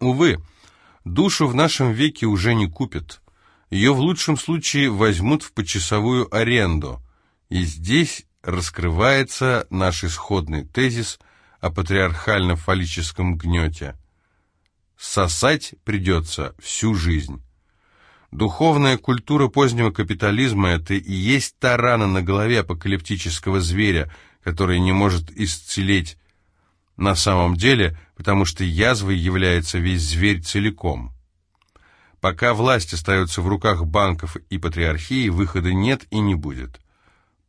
Увы, душу в нашем веке уже не купят. Ее в лучшем случае возьмут в почасовую аренду. И здесь раскрывается наш исходный тезис о патриархально-фаллическом гнете. Сосать придется всю жизнь. Духовная культура позднего капитализма – это и есть та рана на голове апокалиптического зверя, который не может исцелить на самом деле, потому что язвой является весь зверь целиком. Пока власть остается в руках банков и патриархии, выхода нет и не будет.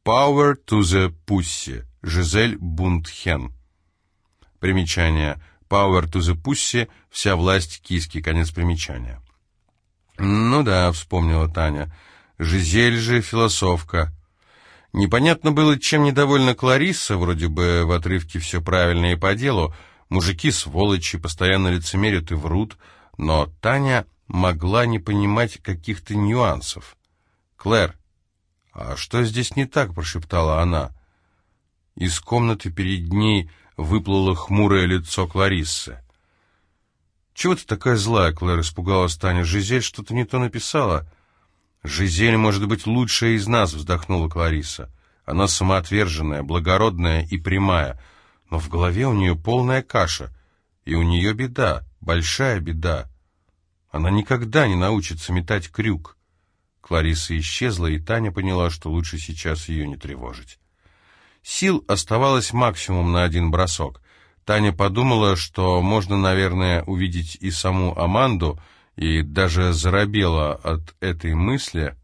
Power to the Pussy. Жизель Бунтхен. Примечание. Power to the Pussy. Вся власть киски. Конец примечания. «Ну да», — вспомнила Таня. «Жизель же философка». Непонятно было, чем недовольна Кларисса, вроде бы в отрывке все правильно и по делу. Мужики сволочи, постоянно лицемерят и врут, но Таня могла не понимать каких-то нюансов. «Клэр, а что здесь не так?» — прошептала она. Из комнаты перед ней выплыло хмурое лицо Клариссы. «Чего ты такая злая, Клэр?» — испугалась Таня. «Жизель что-то не то написала». «Жизель, может быть, лучшая из нас», — вздохнула Клариса. «Она самоотверженная, благородная и прямая, но в голове у нее полная каша, и у нее беда, большая беда. Она никогда не научится метать крюк». Клариса исчезла, и Таня поняла, что лучше сейчас ее не тревожить. Сил оставалось максимум на один бросок. Таня подумала, что можно, наверное, увидеть и саму Аманду, и даже заробела от этой мысли,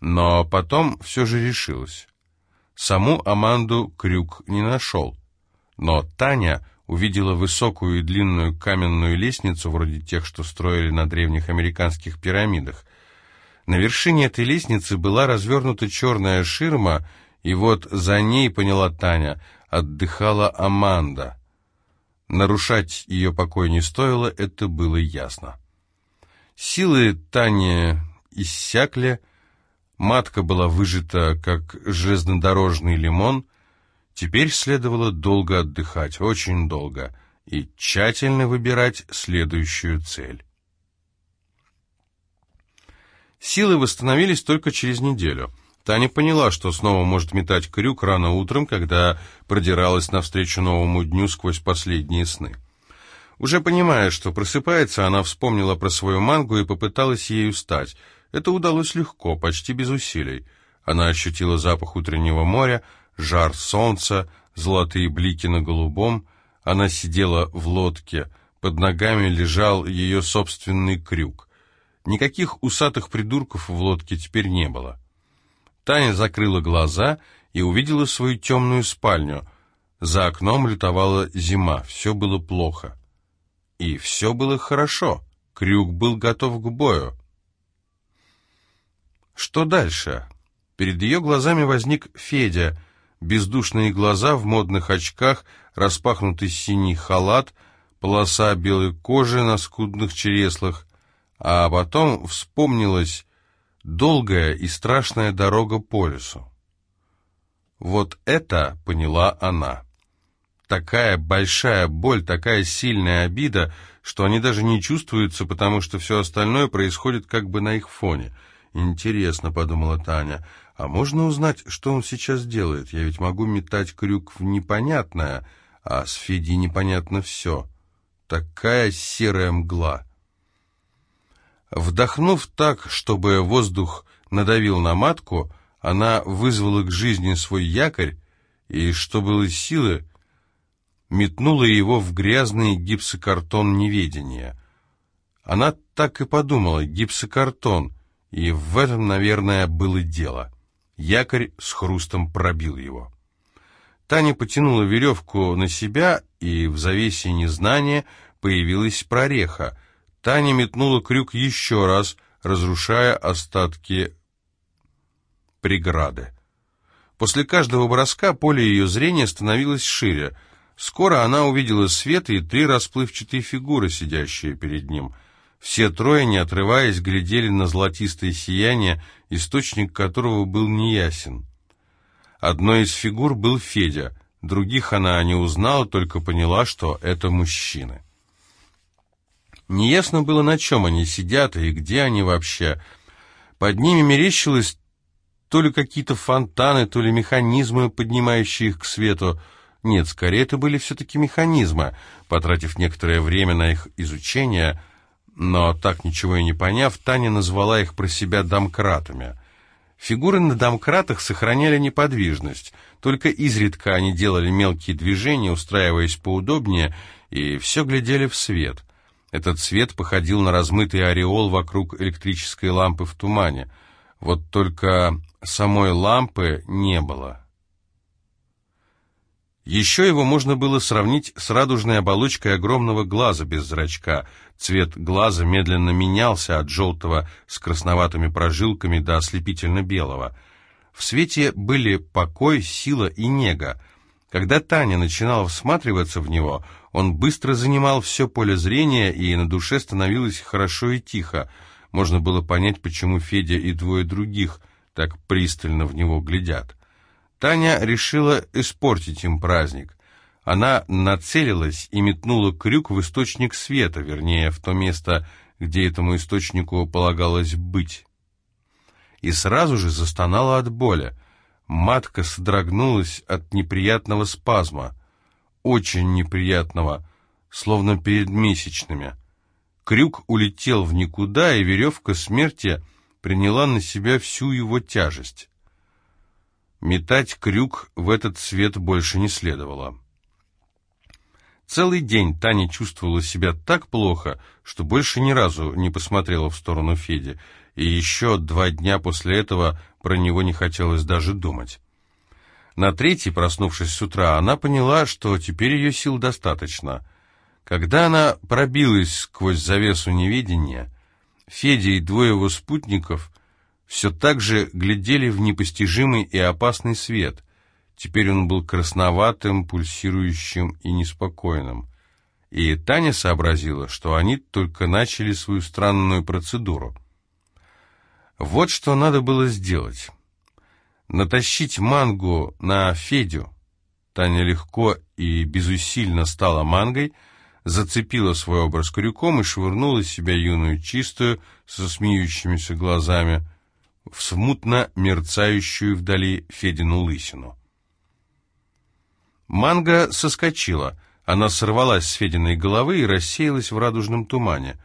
но потом все же решилась. Саму Аманду Крюк не нашел, но Таня увидела высокую и длинную каменную лестницу, вроде тех, что строили на древних американских пирамидах. На вершине этой лестницы была развернута черная ширма, и вот за ней, поняла Таня, отдыхала Аманда. Нарушать ее покой не стоило, это было ясно. Силы Тани иссякли, матка была выжата, как железнодорожный лимон. Теперь следовало долго отдыхать, очень долго, и тщательно выбирать следующую цель. Силы восстановились только через неделю — Таня поняла, что снова может метать крюк рано утром, когда продиралась навстречу новому дню сквозь последние сны. Уже понимая, что просыпается, она вспомнила про свою мангу и попыталась ею стать. Это удалось легко, почти без усилий. Она ощутила запах утреннего моря, жар солнца, золотые блики на голубом. Она сидела в лодке, под ногами лежал ее собственный крюк. Никаких усатых придурков в лодке теперь не было. Таня закрыла глаза и увидела свою темную спальню. За окном лютовала зима, все было плохо. И все было хорошо, крюк был готов к бою. Что дальше? Перед ее глазами возник Федя, бездушные глаза в модных очках, распахнутый синий халат, полоса белой кожи на скудных череслах, а потом вспомнилось долгая и страшная дорога по лесу. Вот это поняла она. Такая большая боль, такая сильная обида, что они даже не чувствуются, потому что все остальное происходит как бы на их фоне. «Интересно», — подумала Таня, — «а можно узнать, что он сейчас делает? Я ведь могу метать крюк в непонятное, а с Феди непонятно все. Такая серая мгла». Вдохнув так, чтобы воздух надавил на матку, она вызвала к жизни свой якорь и, что было силы, метнула его в грязный гипсокартон неведения. Она так и подумала, гипсокартон, и в этом, наверное, было дело. Якорь с хрустом пробил его. Таня потянула веревку на себя, и в завесе незнания появилась прореха — Таня метнула крюк еще раз, разрушая остатки преграды. После каждого броска поле ее зрения становилось шире. Скоро она увидела свет и три расплывчатые фигуры, сидящие перед ним. Все трое, не отрываясь, глядели на золотистое сияние, источник которого был неясен. Одной из фигур был Федя, других она не узнала, только поняла, что это мужчины. Неясно было, на чем они сидят и где они вообще. Под ними мерещилось то ли какие-то фонтаны, то ли механизмы, поднимающие их к свету. Нет, скорее это были все-таки механизмы. Потратив некоторое время на их изучение, но так ничего и не поняв, Таня назвала их про себя домкратами. Фигуры на домкратах сохраняли неподвижность, только изредка они делали мелкие движения, устраиваясь поудобнее, и все глядели в свет. Этот свет походил на размытый ореол вокруг электрической лампы в тумане. Вот только самой лампы не было. Еще его можно было сравнить с радужной оболочкой огромного глаза без зрачка. Цвет глаза медленно менялся от желтого с красноватыми прожилками до ослепительно-белого. В свете были покой, сила и нега. Когда Таня начинала всматриваться в него, он быстро занимал все поле зрения, и на душе становилось хорошо и тихо. Можно было понять, почему Федя и двое других так пристально в него глядят. Таня решила испортить им праздник. Она нацелилась и метнула крюк в источник света, вернее, в то место, где этому источнику полагалось быть. И сразу же застонала от боли. Матка содрогнулась от неприятного спазма, очень неприятного, словно перед месячными. Крюк улетел в никуда, и веревка смерти приняла на себя всю его тяжесть. Метать крюк в этот свет больше не следовало. Целый день Таня чувствовала себя так плохо, что больше ни разу не посмотрела в сторону Феди, и еще два дня после этого про него не хотелось даже думать. На третий, проснувшись с утра, она поняла, что теперь ее сил достаточно. Когда она пробилась сквозь завесу неведения, Федя и двое его спутников все так же глядели в непостижимый и опасный свет. Теперь он был красноватым, пульсирующим и неспокойным. И Таня сообразила, что они только начали свою странную процедуру. Вот что надо было сделать. Натащить мангу на Федю. Таня легко и безусильно стала мангой, зацепила свой образ крюком и швырнула себя юную чистую со смеющимися глазами — в смутно мерцающую вдали Федину лысину. Манга соскочила. Она сорвалась с Фединой головы и рассеялась в радужном тумане.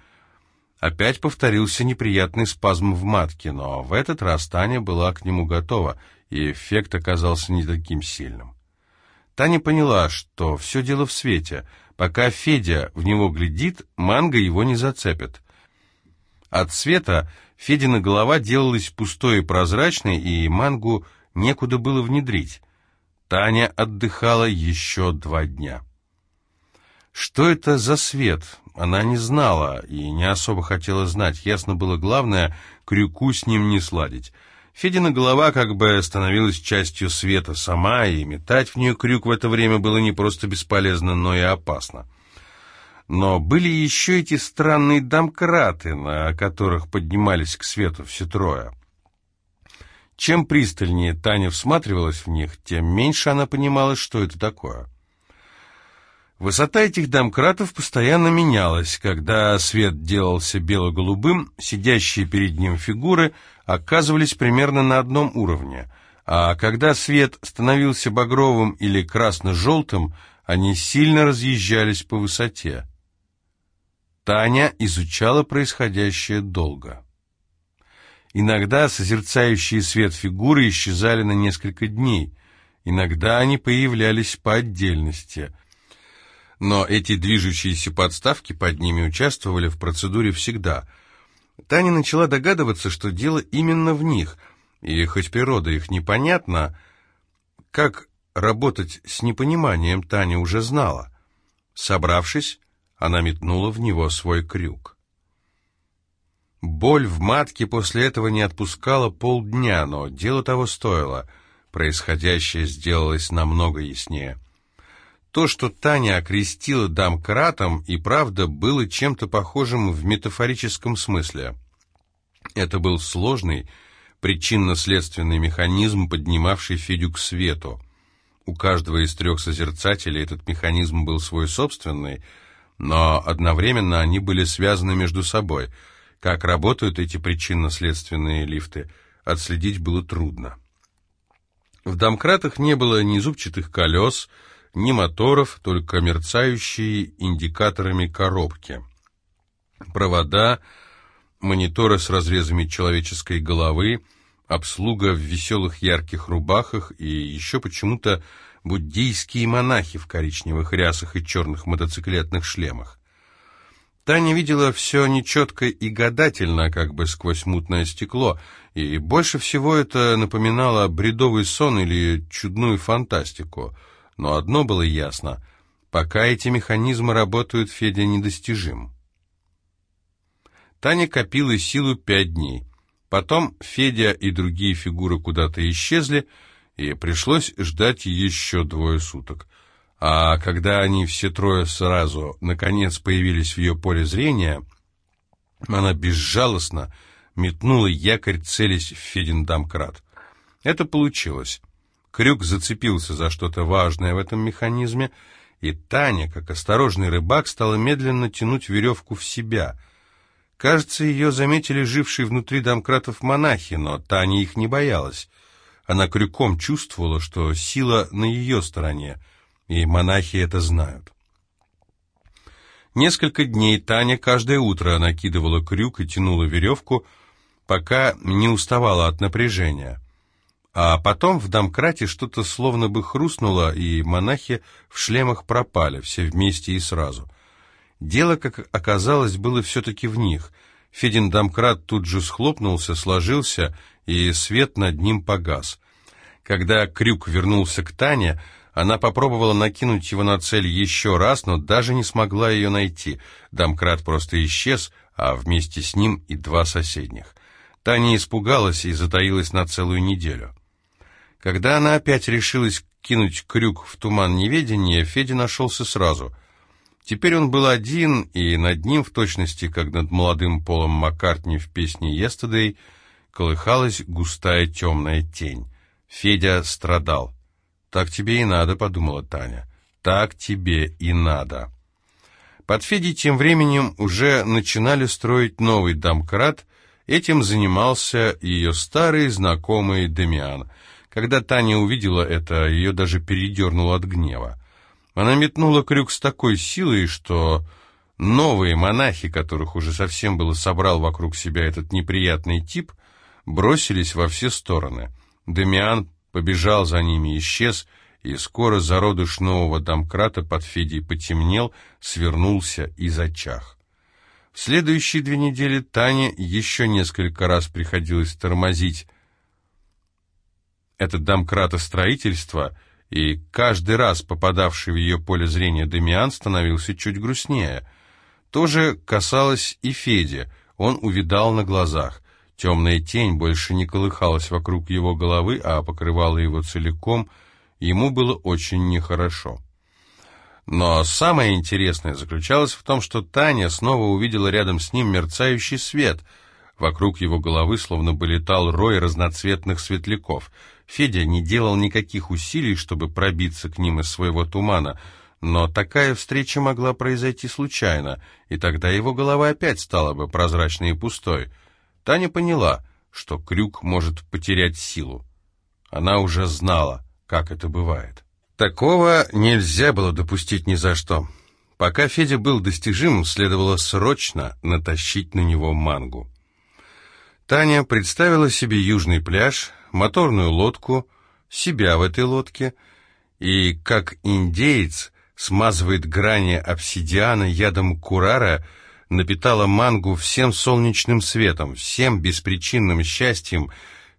Опять повторился неприятный спазм в матке, но в этот раз Таня была к нему готова, и эффект оказался не таким сильным. Таня поняла, что все дело в свете. Пока Федя в него глядит, манга его не зацепит. От света Федина голова делалась пустой и прозрачной, и мангу некуда было внедрить. Таня отдыхала еще два дня. Что это за свет? Она не знала и не особо хотела знать. Ясно было главное, крюку с ним не сладить. Федина голова как бы становилась частью света сама, и метать в нее крюк в это время было не просто бесполезно, но и опасно. Но были еще эти странные домкраты, на которых поднимались к свету все трое. Чем пристальнее Таня всматривалась в них, тем меньше она понимала, что это такое. Высота этих домкратов постоянно менялась. Когда свет делался бело-голубым, сидящие перед ним фигуры оказывались примерно на одном уровне, а когда свет становился багровым или красно-желтым, они сильно разъезжались по высоте. Таня изучала происходящее долго. Иногда созерцающие свет фигуры исчезали на несколько дней, иногда они появлялись по отдельности. Но эти движущиеся подставки под ними участвовали в процедуре всегда. Таня начала догадываться, что дело именно в них, и хоть природа их непонятна, как работать с непониманием Таня уже знала. Собравшись, она метнула в него свой крюк. Боль в матке после этого не отпускала полдня, но дело того стоило. Происходящее сделалось намного яснее. То, что Таня окрестила домкратом, и правда было чем-то похожим в метафорическом смысле. Это был сложный, причинно-следственный механизм, поднимавший Федю к свету. У каждого из трех созерцателей этот механизм был свой собственный — но одновременно они были связаны между собой. Как работают эти причинно-следственные лифты, отследить было трудно. В домкратах не было ни зубчатых колес, ни моторов, только мерцающие индикаторами коробки. Провода, мониторы с разрезами человеческой головы, обслуга в веселых ярких рубахах и еще почему-то буддийские монахи в коричневых рясах и черных мотоциклетных шлемах. Таня видела все нечетко и гадательно, как бы сквозь мутное стекло, и больше всего это напоминало бредовый сон или чудную фантастику. Но одно было ясно — пока эти механизмы работают, Федя недостижим. Таня копила силу пять дней. Потом Федя и другие фигуры куда-то исчезли, и пришлось ждать еще двое суток — а когда они все трое сразу, наконец, появились в ее поле зрения, она безжалостно метнула якорь, целясь в Федин домкрат. Это получилось. Крюк зацепился за что-то важное в этом механизме, и Таня, как осторожный рыбак, стала медленно тянуть веревку в себя. Кажется, ее заметили жившие внутри домкратов монахи, но Таня их не боялась. Она крюком чувствовала, что сила на ее стороне — и монахи это знают. Несколько дней Таня каждое утро накидывала крюк и тянула веревку, пока не уставала от напряжения. А потом в домкрате что-то словно бы хрустнуло, и монахи в шлемах пропали, все вместе и сразу. Дело, как оказалось, было все-таки в них. Федин домкрат тут же схлопнулся, сложился, и свет над ним погас. Когда крюк вернулся к Тане, она попробовала накинуть его на цель еще раз, но даже не смогла ее найти. Домкрат просто исчез, а вместе с ним и два соседних. Таня испугалась и затаилась на целую неделю. Когда она опять решилась кинуть крюк в туман неведения, Федя нашелся сразу. Теперь он был один, и над ним, в точности, как над молодым Полом Маккартни в песне «Yesterday», колыхалась густая темная тень. Федя страдал. «Так тебе и надо», — подумала Таня. «Так тебе и надо». Под Федей тем временем уже начинали строить новый домкрат. Этим занимался ее старый знакомый Демиан. Когда Таня увидела это, ее даже передернуло от гнева. Она метнула крюк с такой силой, что новые монахи, которых уже совсем было собрал вокруг себя этот неприятный тип, бросились во все стороны. Демиан побежал за ними, исчез, и скоро зародыш нового домкрата под Федей потемнел, свернулся и зачах. В следующие две недели Тане еще несколько раз приходилось тормозить это домкратостроительство, и каждый раз попадавший в ее поле зрения Демиан становился чуть грустнее. То же касалось и Феди, он увидал на глазах. Темная тень больше не колыхалась вокруг его головы, а покрывала его целиком. Ему было очень нехорошо. Но самое интересное заключалось в том, что Таня снова увидела рядом с ним мерцающий свет. Вокруг его головы словно бы летал рой разноцветных светляков. Федя не делал никаких усилий, чтобы пробиться к ним из своего тумана, но такая встреча могла произойти случайно, и тогда его голова опять стала бы прозрачной и пустой — Таня поняла, что крюк может потерять силу. Она уже знала, как это бывает. Такого нельзя было допустить ни за что. Пока Федя был достижим, следовало срочно натащить на него мангу. Таня представила себе южный пляж, моторную лодку, себя в этой лодке, и, как индеец смазывает грани обсидиана ядом курара, напитала мангу всем солнечным светом, всем беспричинным счастьем,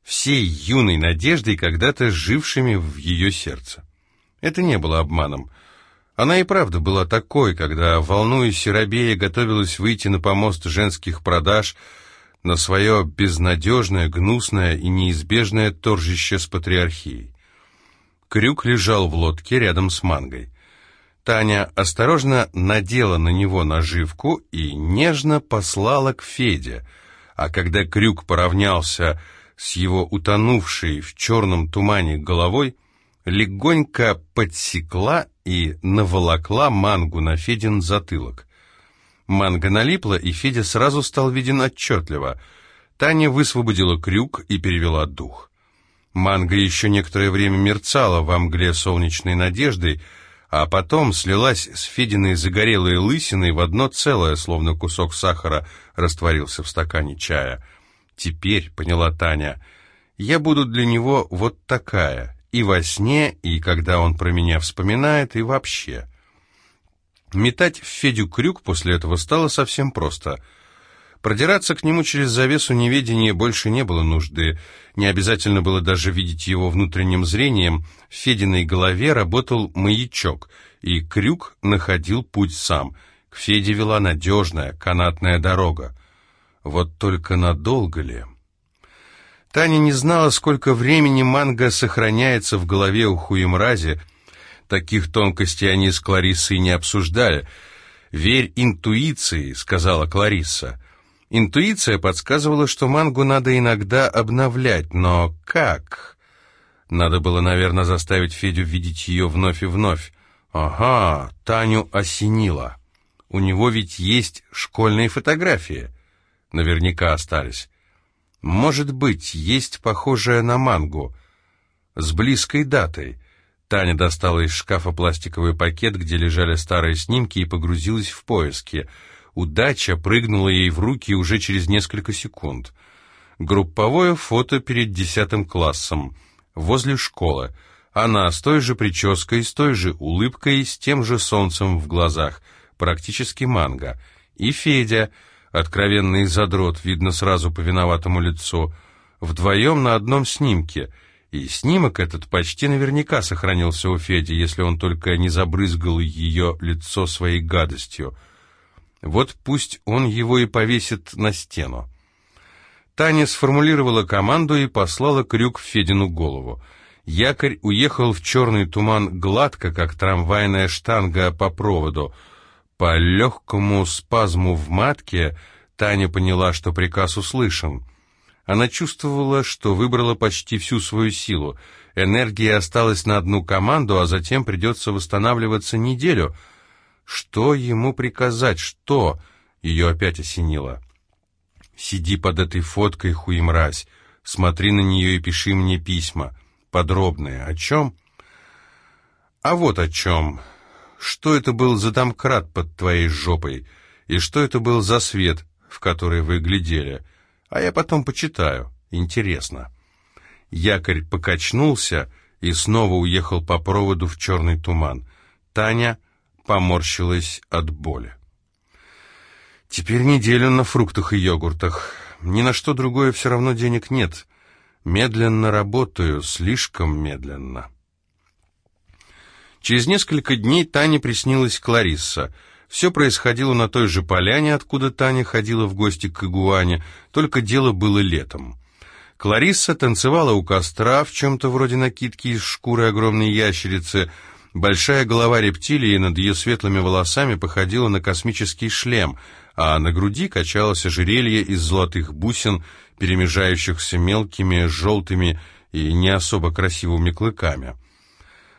всей юной надеждой, когда-то жившими в ее сердце. Это не было обманом. Она и правда была такой, когда, волнуясь и робея, готовилась выйти на помост женских продаж, на свое безнадежное, гнусное и неизбежное торжище с патриархией. Крюк лежал в лодке рядом с мангой. Таня осторожно надела на него наживку и нежно послала к Феде, а когда крюк поравнялся с его утонувшей в черном тумане головой, легонько подсекла и наволокла мангу на Федин затылок. Манга налипла, и Федя сразу стал виден отчетливо. Таня высвободила крюк и перевела дух. Манга еще некоторое время мерцала во мгле солнечной надежды, а потом слилась с Фединой загорелой лысиной в одно целое, словно кусок сахара растворился в стакане чая. «Теперь», — поняла Таня, — «я буду для него вот такая, и во сне, и когда он про меня вспоминает, и вообще». Метать в Федю крюк после этого стало совсем просто — Продираться к нему через завесу неведения больше не было нужды. Не обязательно было даже видеть его внутренним зрением. В Фединой голове работал маячок, и крюк находил путь сам. К Феде вела надежная канатная дорога. Вот только надолго ли? Таня не знала, сколько времени манго сохраняется в голове у хуемрази. Таких тонкостей они с Клариссой не обсуждали. «Верь интуиции», — сказала Кларисса. Интуиция подсказывала, что мангу надо иногда обновлять, но как? Надо было, наверное, заставить Федю видеть ее вновь и вновь. Ага, Таню осенило. У него ведь есть школьные фотографии. Наверняка остались. Может быть, есть похожая на мангу. С близкой датой. Таня достала из шкафа пластиковый пакет, где лежали старые снимки, и погрузилась в поиски — Удача прыгнула ей в руки уже через несколько секунд. Групповое фото перед десятым классом, возле школы. Она с той же прической, с той же улыбкой, с тем же солнцем в глазах, практически манго. И Федя, откровенный задрот, видно сразу по виноватому лицу, вдвоем на одном снимке. И снимок этот почти наверняка сохранился у Феди, если он только не забрызгал ее лицо своей гадостью — вот пусть он его и повесит на стену. Таня сформулировала команду и послала крюк в Федину голову. Якорь уехал в черный туман гладко, как трамвайная штанга по проводу. По легкому спазму в матке Таня поняла, что приказ услышан. Она чувствовала, что выбрала почти всю свою силу. Энергия осталась на одну команду, а затем придется восстанавливаться неделю — что ему приказать? Что? Ее опять осенило. Сиди под этой фоткой, хуемразь. Смотри на нее и пиши мне письма. Подробные. О чем? А вот о чем. Что это был за домкрат под твоей жопой? И что это был за свет, в который вы глядели? А я потом почитаю. Интересно. Якорь покачнулся и снова уехал по проводу в черный туман. Таня поморщилась от боли. Теперь неделю на фруктах и йогуртах. Ни на что другое все равно денег нет. Медленно работаю, слишком медленно. Через несколько дней Тане приснилась Кларисса. Все происходило на той же поляне, откуда Таня ходила в гости к Игуане, только дело было летом. Кларисса танцевала у костра в чем-то вроде накидки из шкуры огромной ящерицы — Большая голова рептилии над ее светлыми волосами походила на космический шлем, а на груди качалось ожерелье из золотых бусин, перемежающихся мелкими, желтыми и не особо красивыми клыками.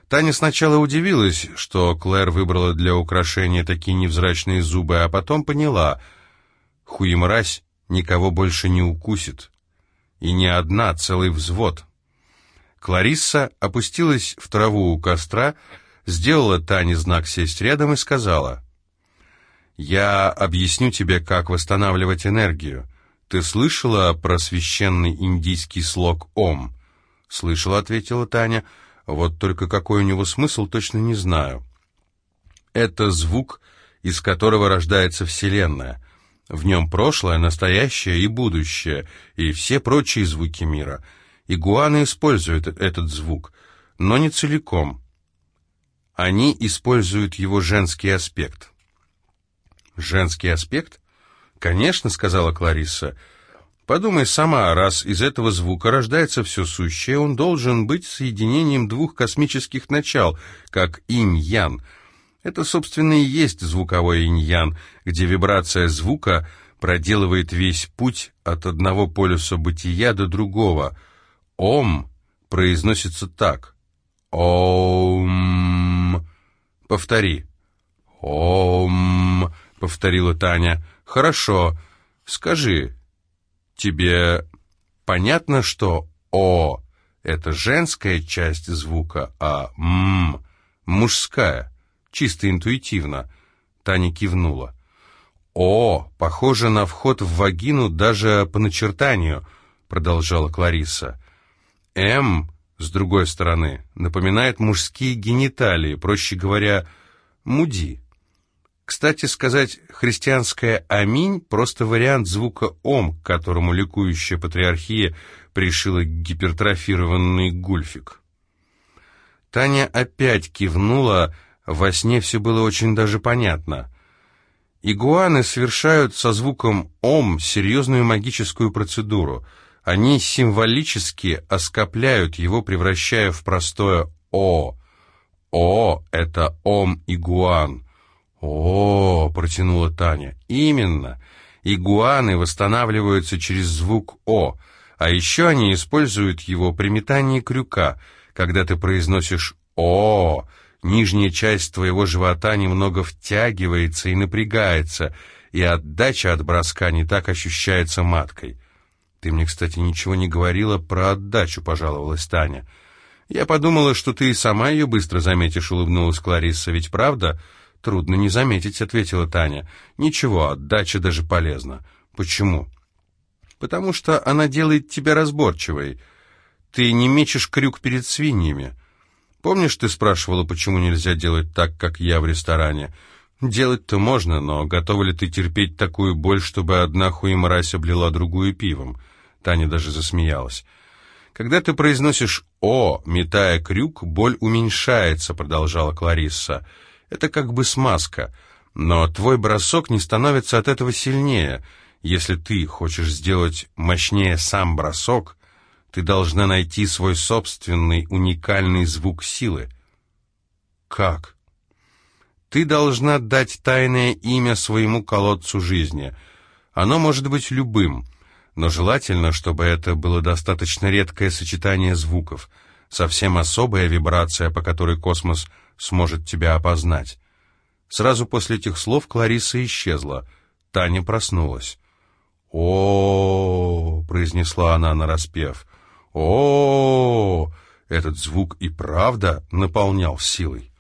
Таня сначала удивилась, что Клэр выбрала для украшения такие невзрачные зубы, а потом поняла, хуемразь никого больше не укусит. И не одна, целый взвод. Кларисса опустилась в траву у костра, сделала Тане знак сесть рядом и сказала, «Я объясню тебе, как восстанавливать энергию. Ты слышала про священный индийский слог «Ом»?» «Слышала», — ответила Таня, — «вот только какой у него смысл, точно не знаю». «Это звук, из которого рождается Вселенная». В нем прошлое, настоящее и будущее, и все прочие звуки мира. Игуаны используют этот звук, но не целиком. Они используют его женский аспект. «Женский аспект?» «Конечно», — сказала Кларисса. «Подумай сама, раз из этого звука рождается все сущее, он должен быть соединением двух космических начал, как инь-ян. Это, собственно, и есть звуковой инь-ян, где вибрация звука проделывает весь путь от одного полюса бытия до другого. «Ом» произносится так. «Ом». Повтори. Ом. повторила Таня. «Хорошо. Скажи, тебе понятно, что «о» — это женская часть звука, а «м» — мужская, чисто интуитивно?» Таня кивнула. «О, похоже на вход в вагину даже по начертанию», — продолжала Клариса. «М» с другой стороны, напоминает мужские гениталии, проще говоря, муди. Кстати сказать, христианское «Аминь» — просто вариант звука «Ом», к которому ликующая патриархия пришила гипертрофированный гульфик. Таня опять кивнула, во сне все было очень даже понятно. Игуаны совершают со звуком «Ом» серьезную магическую процедуру — они символически оскопляют его, превращая в простое «о». «О» — это «ом игуан». «О», — протянула Таня, — «именно. Игуаны восстанавливаются через звук «о», а еще они используют его при метании крюка. Когда ты произносишь «о», нижняя часть твоего живота немного втягивается и напрягается, и отдача от броска не так ощущается маткой. «Ты мне, кстати, ничего не говорила про отдачу», — пожаловалась Таня. «Я подумала, что ты и сама ее быстро заметишь», — улыбнулась Кларисса. «Ведь правда?» «Трудно не заметить», — ответила Таня. «Ничего, отдача даже полезна». «Почему?» «Потому что она делает тебя разборчивой. Ты не мечешь крюк перед свиньями. Помнишь, ты спрашивала, почему нельзя делать так, как я в ресторане?» «Делать-то можно, но готова ли ты терпеть такую боль, чтобы одна хуемразь облила другую пивом?» Таня даже засмеялась. «Когда ты произносишь «о», метая крюк, боль уменьшается», — продолжала Кларисса. «Это как бы смазка. Но твой бросок не становится от этого сильнее. Если ты хочешь сделать мощнее сам бросок, ты должна найти свой собственный уникальный звук силы». «Как?» «Ты должна дать тайное имя своему колодцу жизни. Оно может быть любым» но желательно, чтобы это было достаточно редкое сочетание звуков, совсем особая вибрация, по которой космос сможет тебя опознать. Сразу после этих слов Клариса исчезла. Таня проснулась. о, произнесла она нараспев. о, -о, Этот звук и правда наполнял силой.